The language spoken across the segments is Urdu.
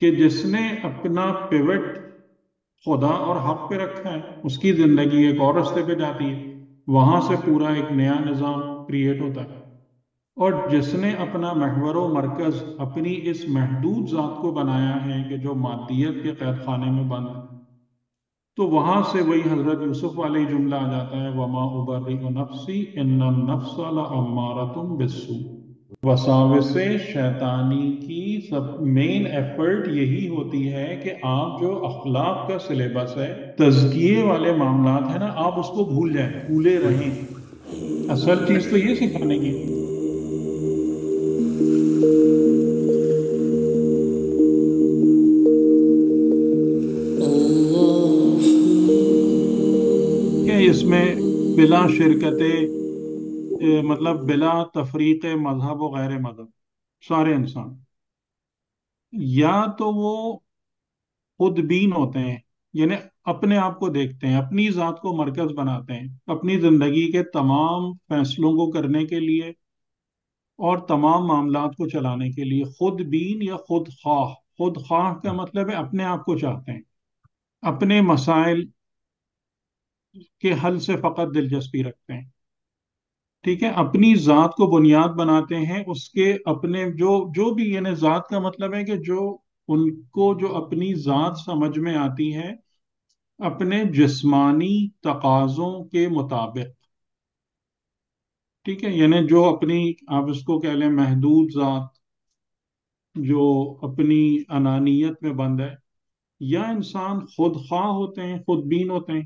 کہ جس نے اپنا پیوٹ خدا اور حق پہ رکھا ہے، اس کی زندگی ایک اور رستے پہ جاتی ہے۔ وہاں سے پورا ایک نیا نظام کریٹ ہوتا ہے۔ اور جس نے اپنا محور و مرکز اپنی اس محدود ذات کو بنایا ہے کہ جو مادیت کے قید خانے میں بند ہے۔ تو وہاں سے وہی حضرت یوسف والی جملہ آ جاتا ہے، وما ابرئ نفسی ان النفس لامارۃ بالسوء۔ وساوس شیطانی کی سب مین ایفرٹ یہی ہوتی ہے کہ آپ جو اخلاق کا سلیبس ہے تزکیے والے معاملات ہیں نا آپ اس کو بھول جائیں بھولے رہیں۔ اصل چیز تو یہ سکھانے کی۔ کہ اس میں بلا شرکت اے، مطلب بلا تفریق مذہب و غیر مذہب، سارے انسان۔ یا تو وہ خود بین ہوتے ہیں یعنی اپنے آپ کو دیکھتے ہیں، اپنی ذات کو مرکز بناتے ہیں، اپنی زندگی کے تمام فیصلوں کو کرنے کے لیے اور تمام معاملات کو چلانے کے لیے۔ خود بین یا خود خواہ خود خواہ کا مطلب ہے اپنے آپ کو چاہتے ہیں، اپنے مسائل کے حل سے فقط دلچسپی رکھتے ہیں۔ ٹھیک ہے، اپنی ذات کو بنیاد بناتے ہیں، اس کے اپنے جو جو بھی یعنی ذات کا مطلب ہے کہ جو ان کو جو اپنی ذات سمجھ میں آتی ہے، اپنے جسمانی تقاضوں کے مطابق۔ ٹھیک ہے یعنی جو اپنی، آپ اس کو کہہ لیں محدود ذات، جو اپنی انانیت میں بند ہے، یا انسان خود خواہ ہوتے ہیں، خود بین ہوتے ہیں،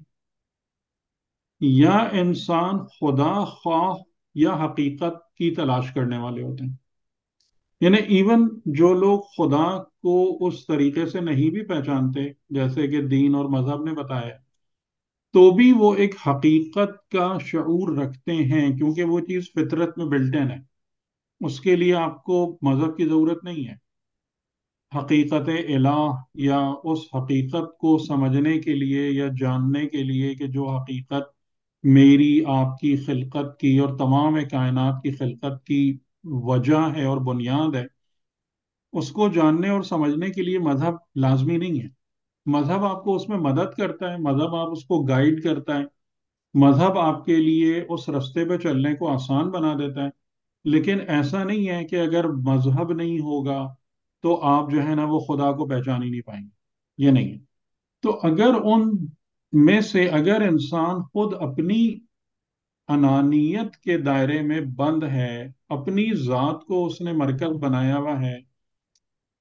یا انسان خدا خواہ یا حقیقت کی تلاش کرنے والے ہوتے ہیں۔ یعنی ایون جو لوگ خدا کو اس طریقے سے نہیں بھی پہچانتے، جیسے کہ دین اور مذہب نے بتایا، تو بھی وہ ایک حقیقت کا شعور رکھتے ہیں، کیونکہ وہ چیز فطرت میں بلٹن ہے۔ اس کے لیے آپ کو مذہب کی ضرورت نہیں ہے۔ حقیقت الہ یا اس حقیقت کو سمجھنے کے لیے یا جاننے کے لیے کہ جو حقیقت میری آپ کی خلقت کی اور تمام کائنات کی خلقت کی وجہ ہے اور بنیاد ہے، اس کو جاننے اور سمجھنے کے لیے مذہب لازمی نہیں ہے۔ مذہب آپ کو اس میں مدد کرتا ہے، مذہب آپ اس کو گائیڈ کرتا ہے۔ مذہب آپ کے لیے اس رستے پہ چلنے کو آسان بنا دیتا ہے۔ لیکن ایسا نہیں ہے کہ اگر مذہب نہیں ہوگا تو آپ جو ہے نا وہ خدا کو پہچان ہی نہیں پائیں گے، یہ نہیں ہے۔ تو اگر ان میں سے اگر انسان خود اپنی انانیت کے دائرے میں بند ہے، اپنی ذات کو اس نے مرکز بنایا ہوا ہے،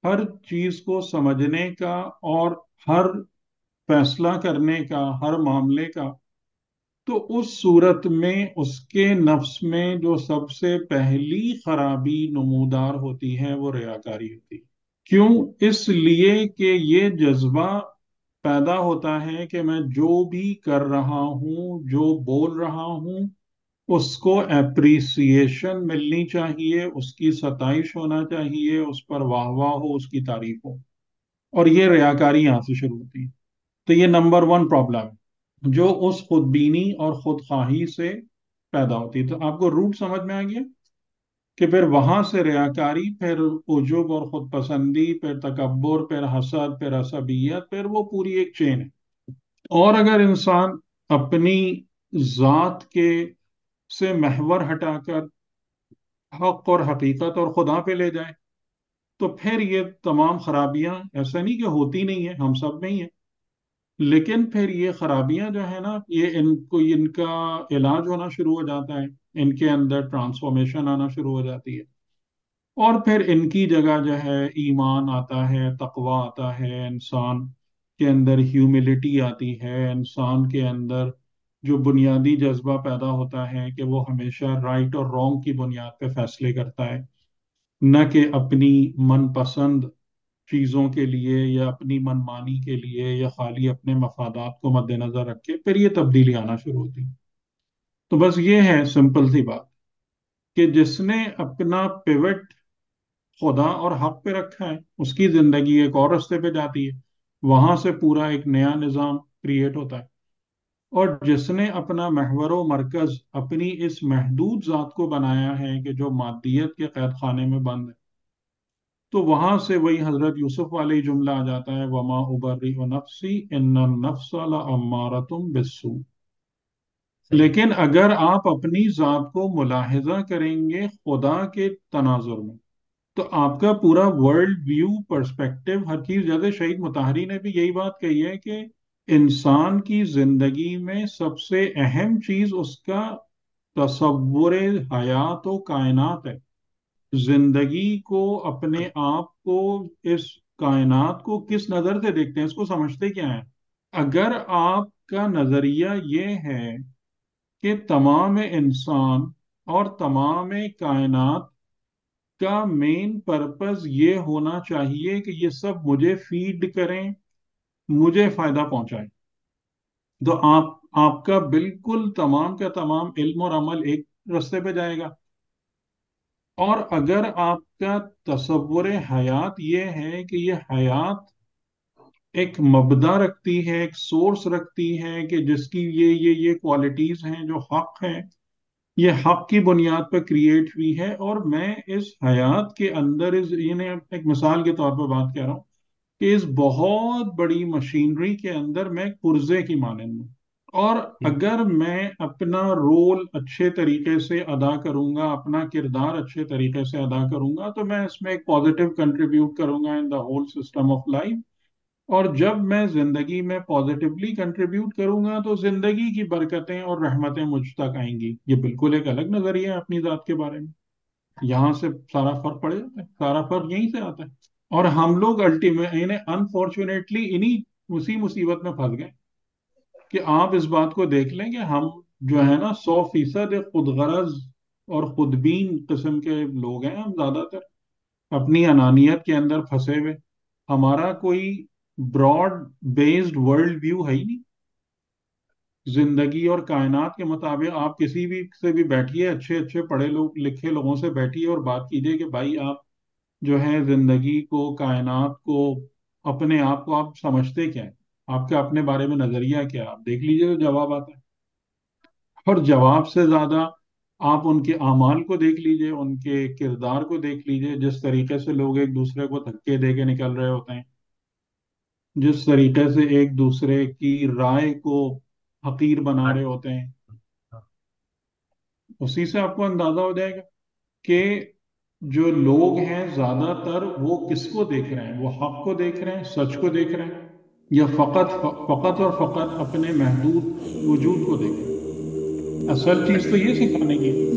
ہر چیز کو سمجھنے کا اور ہر فیصلہ کرنے کا، ہر معاملے کا، تو اس صورت میں اس کے نفس میں جو سب سے پہلی خرابی نمودار ہوتی ہے، وہ ریاکاری ہوتی ہے۔ کیوں؟ اس لیے کہ یہ جذبہ پیدا ہوتا ہے کہ میں جو بھی کر رہا ہوں، جو بول رہا ہوں، اس کو اپریسیشن ملنی چاہیے، اس کی ستائش ہونا چاہیے، اس پر واہ واہ ہو، اس کی تعریف ہو۔ اور یہ ریاکاری یہاں سے شروع ہوتی ہے۔ تو یہ نمبر ون پرابلم، جو اس خود بینی اور خود خواہی سے پیدا ہوتی ہے۔ تو آپ کو روٹ سمجھ میں آ گیا؟ کہ پھر وہاں سے ریاکاری، پھر عجب اور خود پسندی پھر تکبر، پھر حسد، پھر عصبیت، پھر وہ پوری ایک چین ہے۔ اور اگر انسان اپنی ذات کے سے محور ہٹا کر حق اور حقیقت اور خدا پہ لے جائے، تو پھر یہ تمام خرابیاں ایسا نہیں کہ ہوتی نہیں ہیں، ہم سب میں ہی ہیں۔ لیکن پھر یہ خرابیاں جو ہیں نا، یہ ان کو، ان کا علاج ہونا شروع ہو جاتا ہے۔ ان کے اندر ٹرانسفارمیشن آنا شروع ہو جاتی ہے۔ اور پھر ان کی جگہ جو ہے، ایمان آتا ہے، تقوی آتا ہے، انسان کے اندر ہیوملٹی آتی ہے۔ انسان کے اندر جو بنیادی جذبہ پیدا ہوتا ہے کہ وہ ہمیشہ رائٹ اور رانگ کی بنیاد پہ فیصلے کرتا ہے۔ نہ کہ اپنی من پسند چیزوں کے لیے یا اپنی من مانی کے لیے یا خالی اپنے مفادات کو مد نظر رکھ کے پھر یہ تبدیلی آنا شروع ہوتی۔ تو بس یہ ہے سمپل سی بات کہ جس نے اپنا پیوٹ خدا اور حق پہ رکھا ہے، اس کی زندگی ایک اور رستے پہ جاتی ہے۔ وہاں سے پورا ایک نیا نظام کریٹ ہوتا ہے۔ اور جس نے اپنا محور و مرکز، اپنی اس محدود ذات کو بنایا ہے کہ جو مادیت کے قید خانے میں بند ہے۔ تو وہاں سے وہی حضرت یوسف والا ہی جملہ آ جاتا ہے، وما ابرئ نفسی ان النفس لامارۃ بالسوء۔ صحیح لیکن اگر آپ اپنی ذات کو ملاحظہ کریں گے خدا کے تناظر میں، تو آپ کا پورا ورلڈ ویو پرسپیکٹو ہر چیز جیسے شہید مطہری نے بھی یہی بات کہی ہے کہ انسان کی زندگی میں سب سے اہم چیز اس کا تصور حیات و کائنات ہے۔ زندگی کو، اپنے آپ کو، اس کائنات کو کس نظر سے دیکھتے ہیں؟ اس کو سمجھتے کیا ہیں؟ اگر آپ کا نظریہ یہ ہے کہ تمام انسان اور تمام کائنات کا مین پرپز یہ ہونا چاہیے کہ یہ سب مجھے فیڈ کریں، مجھے فائدہ پہنچائیں۔ تو آپ آپ کا بالکل تمام کا تمام علم اور عمل ایک رستے پہ جائے گا۔ اور اگر آپ کا تصور حیات یہ ہے کہ یہ حیات ایک مبدا رکھتی ہے، ایک سورس رکھتی ہے کہ جس کی یہ یہ یہ کوالٹیز ہیں جو حق ہیں، یہ حق کی بنیاد پر کریٹ ہوئی ہے اور میں اس حیات کے اندر، اس یعنی ایک مثال کے طور پر بات کر رہا ہوں کہ اس بہت بڑی مشینری کے اندر میں پرزے کی مانند ہوں۔ اور اگر میں اپنا رول اچھے طریقے سے ادا کروں گا اپنا کردار اچھے طریقے سے ادا کروں گا تو میں اس میں ایک پازیٹیو کنٹریبیوٹ کروں گا in the whole system of life اور جب میں زندگی میں پازیٹیولی کنٹریبیوٹ کروں گا تو زندگی کی برکتیں اور رحمتیں مجھ تک آئیں گی۔ یہ بالکل ایک الگ نظریہ ہے اپنی ذات کے بارے میں۔ یہاں سے سارا فرق پڑ جاتا ہے سارا فرق یہیں سے آتا ہے۔ اور ہم لوگ الٹیمیٹ انہیں انفارچونیٹلی انہی اسی مصیبت میں پھنس گئے۔ کہ آپ اس بات کو دیکھ لیں کہ ہم جو ہے نا سو فیصد خود غرض اور خودبین قسم کے لوگ ہیں ہم زیادہ تر اپنی انانیت کے اندر پھنسے ہوئے۔ ہمارا کوئی براڈ بیسڈ ورلڈ ویو ہے ہی نہیں۔ زندگی اور کائنات کے مطابق آپ کسی بھی سے بھی بیٹھیے، اچھے اچھے پڑھے لوگ، لکھے لوگوں سے بیٹھیے اور بات کیجیے کہ بھائی آپ جو ہے زندگی کو، کائنات کو، اپنے آپ کو آپ سمجھتے کیا ہیں۔ آپ کے اپنے بارے میں نظریہ کیا؟ آپ دیکھ لیجیے تو جواب آتا ہے۔ اور جواب سے زیادہ آپ ان کے اعمال کو دیکھ لیجیے، ان کے کردار کو دیکھ لیجیے۔ جس طریقے سے لوگ ایک دوسرے کو دھکے دے کے نکل رہے ہوتے ہیں، جس طریقے سے ایک دوسرے کی رائے کو حقیر بنا رہے ہوتے ہیں۔ اسی سے آپ کو اندازہ ہو جائے گا کہ جو لوگ ہیں، زیادہ تر وہ کس کو دیکھ رہے ہیں؟ وہ حق کو دیکھ رہے ہیں، سچ کو دیکھ رہے ہیں۔ یا فقط فقط اور فقط اپنے محدود وجود کو دیکھیں۔ اصل چیز تو یہ سکھانے کی۔